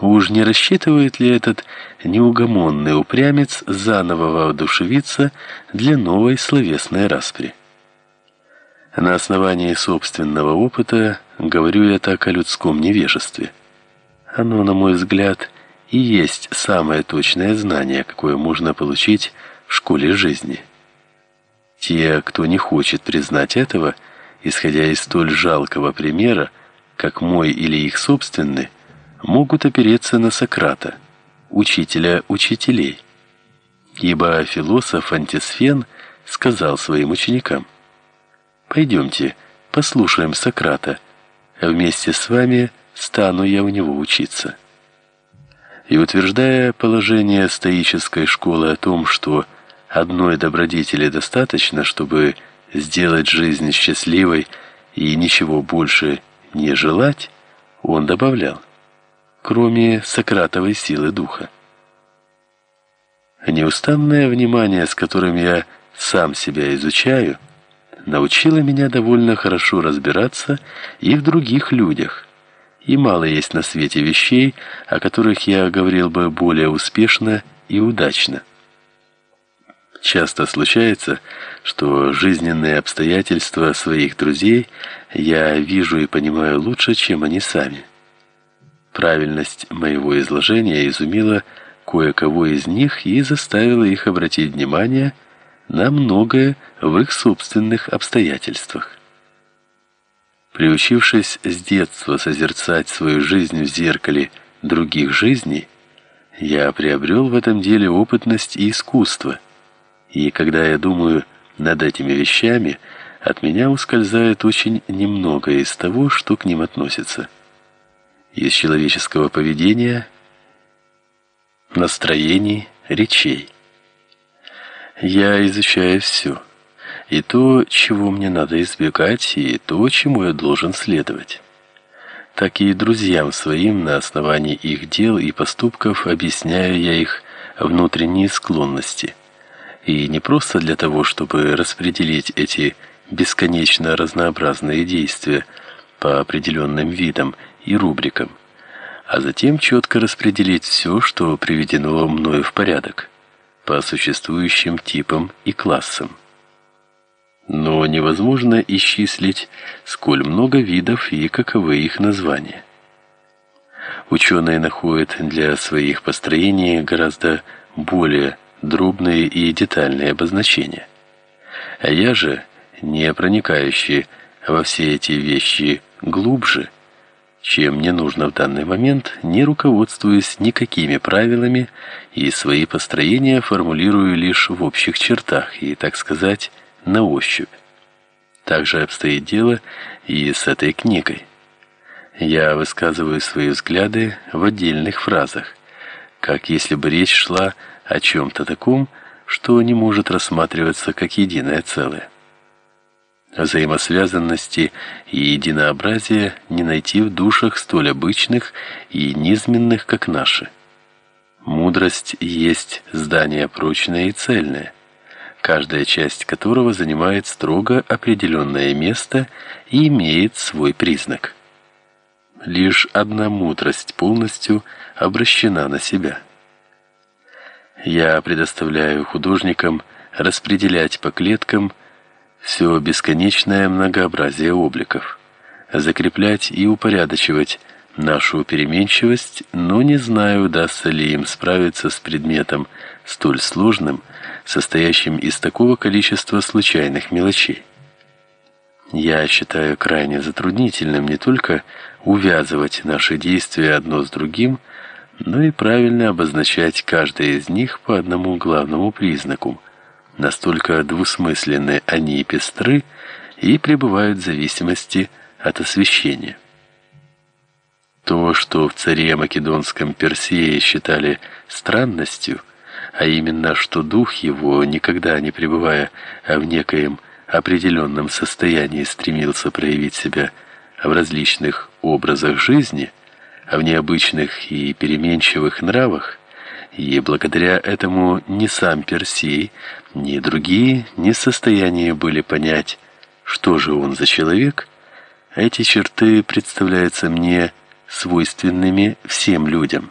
Уж не рассчитывает ли этот неугомонный упрямец заново воодушевиться для новой словесной распри? На основании собственного опыта говорю я так о людском невежестве. Оно, на мой взгляд, и есть самое точное знание, какое можно получить в школе жизни. Те, кто не хочет признать этого, исходя из столь жалкого примера, как мой или их собственный, могут опереться на Сократа, учителя учителей. Ибо философ Антисфен сказал своим ученикам: "Пойдемте, послушаем Сократа, а вместе с вами стану я у него учиться". И утверждая положение стоической школы о том, что одной добродетели достаточно, чтобы сделать жизнь счастливой и ничего больше не желать, он добавлял: кроме сократовой силы духа. Неустанное внимание, с которым я сам себя изучаю, научило меня довольно хорошо разбираться и в других людях. И мало есть на свете вещей, о которых я говорил бы более успешно и удачно. Часто случается, что жизненные обстоятельства своих друзей я вижу и понимаю лучше, чем они сами. Правильность моего изложения изумила кое-кого из них и заставила их обратить внимание на многое в их собственных обстоятельствах. Приучившись с детства созерцать свою жизнь в зеркале других жизней, я приобрел в этом деле опытность и искусство. И когда я думаю над этими вещами, от меня ускользает очень немного из того, что к ним относится из человеческого поведения, настроений, речей. Я изучаю все, и то, чего мне надо избегать, и то, чему я должен следовать. Так и друзьям своим на основании их дел и поступков объясняю я их внутренние склонности. И не просто для того, чтобы распределить эти бесконечно разнообразные действия по определенным видам и рубрикам, а затем четко распределить все, что приведено мною в порядок, по существующим типам и классам. Но невозможно исчислить, сколь много видов и каковы их названия. Ученые находят для своих построений гораздо более дробные и детальные обозначения. А я же, не проникающий во все эти вещи глубже, чем мне нужно в данный момент, не руководствуясь никакими правилами и свои построения формулирую лишь в общих чертах и, так сказать, на ощупь. Так же обстоит дело и с этой книгой. Я высказываю свои взгляды в отдельных фразах, как если бы речь шла о чем то таком, что не может рассматриваться как единое целое. Взаимосвязанности и единообразия не найти в душах столь обычных и низменных, как наши. Мудрость есть здание прочное и цельное, каждая часть которого занимает строго определенное место и имеет свой признак. Лишь одна мудрость полностью обращена на себя. Я предоставляю художникам распределять по клеткам все бесконечное многообразие обликов, закреплять и упорядочивать нашу переменчивость, но не знаю, удастся ли им справиться с предметом столь сложным, состоящим из такого количества случайных мелочей. Я считаю крайне затруднительным не только увязывать наши действия одно с другим, но и правильно обозначать каждое из них по одному главному признаку, Настолько двусмысленны они и пестры и пребывают в зависимости от освещения. То, что в царе македонском Персее считали странностью, а именно, что дух его, никогда не пребывая в некоем определенном состоянии, стремился проявить себя в различных образах жизни, а в необычных и переменчивых нравах, и благодаря этому ни сам Персей, ни другие не в состоянии были понять, что же он за человек. Эти черты представляются мне свойственными всем людям.